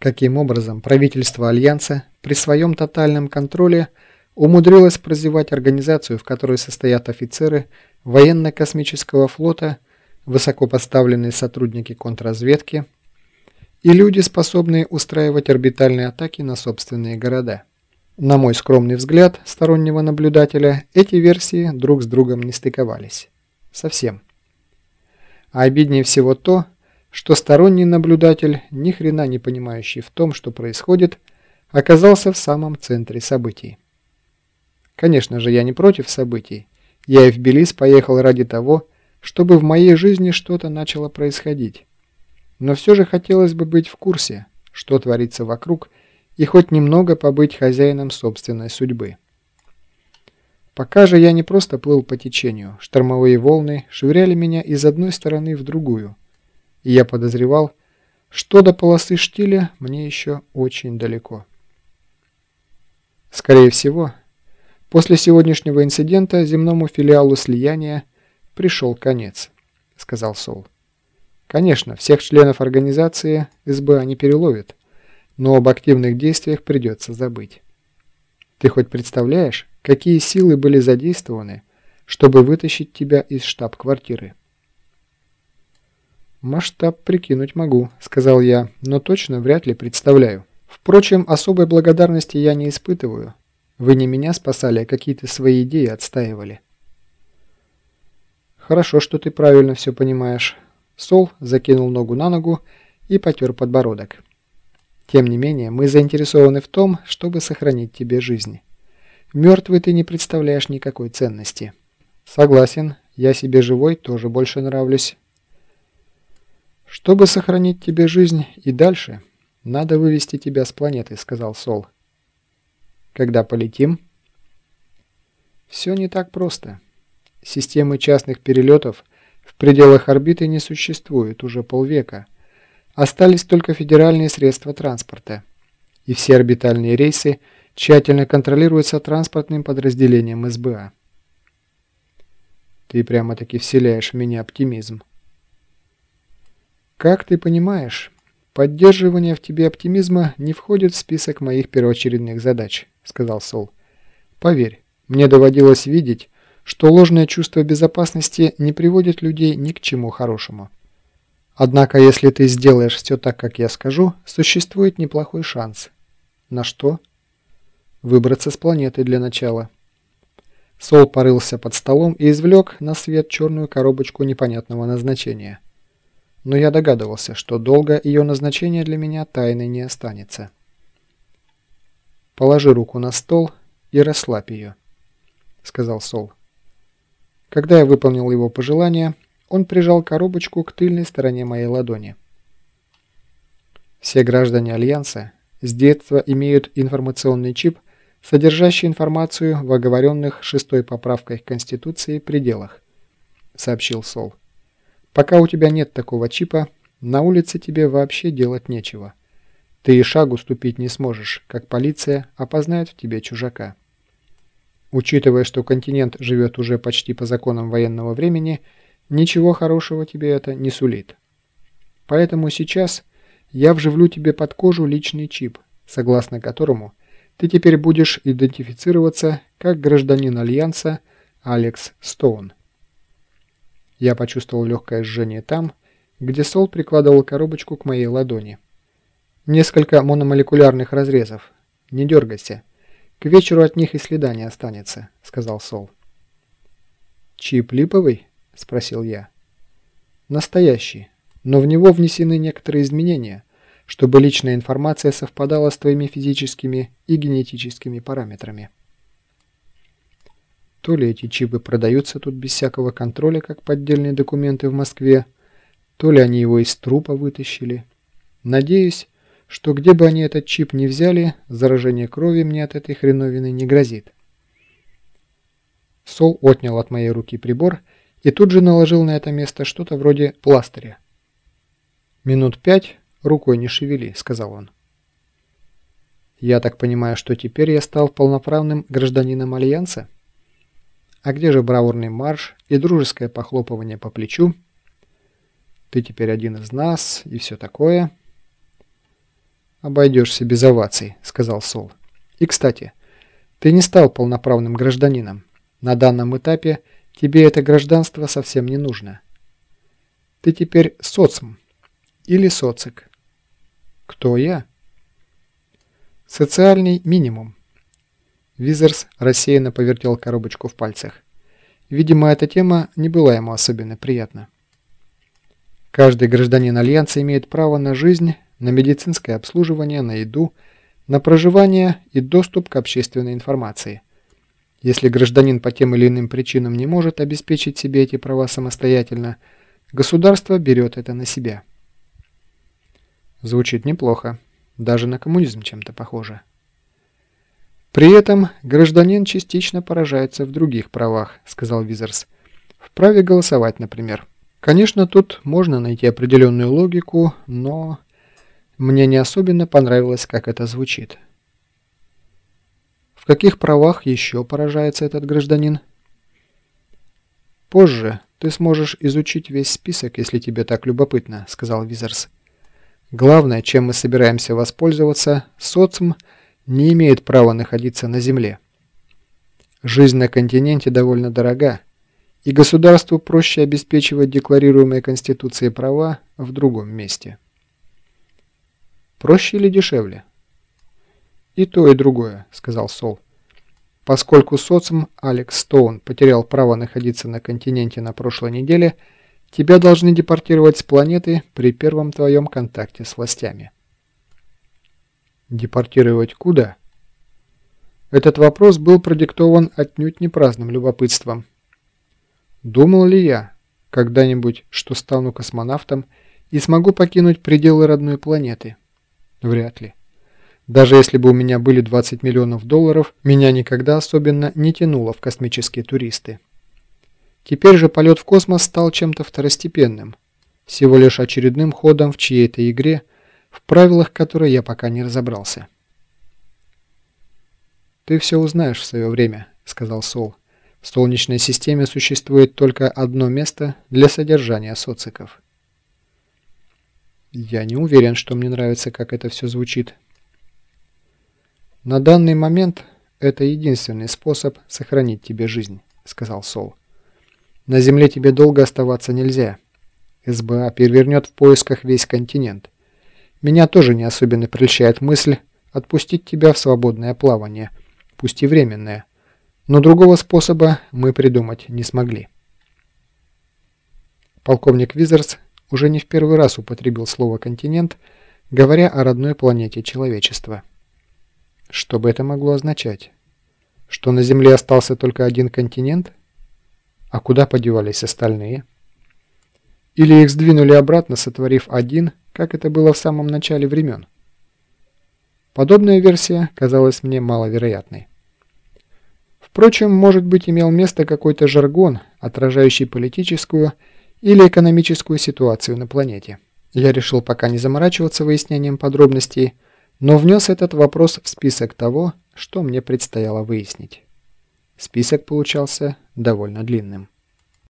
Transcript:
каким образом правительство Альянса при своем тотальном контроле умудрилось прозевать организацию, в которой состоят офицеры военно-космического флота, высокопоставленные сотрудники контрразведки и люди, способные устраивать орбитальные атаки на собственные города. На мой скромный взгляд стороннего наблюдателя, эти версии друг с другом не стыковались. Совсем. А обиднее всего то, что сторонний наблюдатель, ни хрена не понимающий в том, что происходит, оказался в самом центре событий. Конечно же, я не против событий. Я и в Белиз поехал ради того, чтобы в моей жизни что-то начало происходить. Но все же хотелось бы быть в курсе, что творится вокруг, и хоть немного побыть хозяином собственной судьбы. Пока же я не просто плыл по течению, штормовые волны швыряли меня из одной стороны в другую, и я подозревал, что до полосы штиля мне еще очень далеко. Скорее всего, после сегодняшнего инцидента земному филиалу слияния пришел конец, сказал Сол. Конечно, всех членов организации СБ они переловят, но об активных действиях придется забыть. Ты хоть представляешь, какие силы были задействованы, чтобы вытащить тебя из штаб-квартиры? «Масштаб прикинуть могу», — сказал я, — «но точно вряд ли представляю. Впрочем, особой благодарности я не испытываю. Вы не меня спасали, а какие-то свои идеи отстаивали». «Хорошо, что ты правильно все понимаешь». Сол закинул ногу на ногу и потер подбородок. «Тем не менее, мы заинтересованы в том, чтобы сохранить тебе жизнь. Мертвый ты не представляешь никакой ценности». «Согласен, я себе живой тоже больше нравлюсь». «Чтобы сохранить тебе жизнь и дальше, надо вывести тебя с планеты», — сказал Сол. «Когда полетим?» «Все не так просто. Системы частных перелетов в пределах орбиты не существует уже полвека. Остались только федеральные средства транспорта. И все орбитальные рейсы тщательно контролируются транспортным подразделением СБА». «Ты прямо-таки вселяешь в меня оптимизм», как ты понимаешь, поддерживание в тебе оптимизма не входит в список моих первоочередных задач, сказал Сол. Поверь, мне доводилось видеть, что ложное чувство безопасности не приводит людей ни к чему хорошему. Однако, если ты сделаешь все так, как я скажу, существует неплохой шанс. На что? Выбраться с планеты для начала. Сол порылся под столом и извлек на свет черную коробочку непонятного назначения но я догадывался, что долго ее назначение для меня тайной не останется. «Положи руку на стол и расслабь ее», — сказал Сол. Когда я выполнил его пожелание, он прижал коробочку к тыльной стороне моей ладони. Все граждане Альянса с детства имеют информационный чип, содержащий информацию в оговоренных шестой поправкой Конституции пределах, сообщил Сол. Пока у тебя нет такого чипа, на улице тебе вообще делать нечего. Ты и шагу ступить не сможешь, как полиция опознает в тебе чужака. Учитывая, что континент живет уже почти по законам военного времени, ничего хорошего тебе это не сулит. Поэтому сейчас я вживлю тебе под кожу личный чип, согласно которому ты теперь будешь идентифицироваться как гражданин Альянса Алекс Стоун. Я почувствовал легкое жжение там, где Сол прикладывал коробочку к моей ладони. Несколько мономолекулярных разрезов. Не дергайся. К вечеру от них и следа не останется, сказал Сол. Чип липовый? Спросил я. Настоящий, но в него внесены некоторые изменения, чтобы личная информация совпадала с твоими физическими и генетическими параметрами. То ли эти чипы продаются тут без всякого контроля, как поддельные документы в Москве, то ли они его из трупа вытащили. Надеюсь, что где бы они этот чип не взяли, заражение крови мне от этой хреновины не грозит. Сол отнял от моей руки прибор и тут же наложил на это место что-то вроде пластыря. «Минут пять рукой не шевели», — сказал он. «Я так понимаю, что теперь я стал полноправным гражданином Альянса?» А где же бравурный марш и дружеское похлопывание по плечу? Ты теперь один из нас и все такое. «Обойдешься без оваций», — сказал Сол. «И, кстати, ты не стал полноправным гражданином. На данном этапе тебе это гражданство совсем не нужно. Ты теперь соцм или социк. Кто я? Социальный минимум. Визерс рассеянно повертел коробочку в пальцах. Видимо, эта тема не была ему особенно приятна. Каждый гражданин Альянса имеет право на жизнь, на медицинское обслуживание, на еду, на проживание и доступ к общественной информации. Если гражданин по тем или иным причинам не может обеспечить себе эти права самостоятельно, государство берет это на себя. Звучит неплохо. Даже на коммунизм чем-то похоже. При этом гражданин частично поражается в других правах, сказал Визерс. Вправе голосовать, например. Конечно, тут можно найти определенную логику, но мне не особенно понравилось, как это звучит. В каких правах еще поражается этот гражданин? Позже ты сможешь изучить весь список, если тебе так любопытно, сказал Визерс. Главное, чем мы собираемся воспользоваться, соцм не имеет права находиться на Земле. Жизнь на континенте довольно дорога, и государству проще обеспечивать декларируемые Конституцией права в другом месте. Проще или дешевле? И то, и другое, сказал Сол. Поскольку соцм Алекс Стоун потерял право находиться на континенте на прошлой неделе, Тебя должны депортировать с планеты при первом твоем контакте с властями. Депортировать куда? Этот вопрос был продиктован отнюдь не праздным любопытством. Думал ли я когда-нибудь, что стану космонавтом и смогу покинуть пределы родной планеты? Вряд ли. Даже если бы у меня были 20 миллионов долларов, меня никогда особенно не тянуло в космические туристы. Теперь же полет в космос стал чем-то второстепенным, всего лишь очередным ходом в чьей-то игре, в правилах которой я пока не разобрался. «Ты все узнаешь в свое время», — сказал Сол. «В Солнечной системе существует только одно место для содержания социков». «Я не уверен, что мне нравится, как это все звучит». «На данный момент это единственный способ сохранить тебе жизнь», — сказал Сол. На Земле тебе долго оставаться нельзя. СБА перевернет в поисках весь континент. Меня тоже не особенно прельщает мысль отпустить тебя в свободное плавание, пусть и временное. Но другого способа мы придумать не смогли. Полковник Визерс уже не в первый раз употребил слово «континент», говоря о родной планете человечества. Что бы это могло означать? Что на Земле остался только один континент – а куда подевались остальные? Или их сдвинули обратно, сотворив один, как это было в самом начале времен? Подобная версия казалась мне маловероятной. Впрочем, может быть имел место какой-то жаргон, отражающий политическую или экономическую ситуацию на планете. Я решил пока не заморачиваться выяснением подробностей, но внес этот вопрос в список того, что мне предстояло выяснить. Список получался довольно длинным.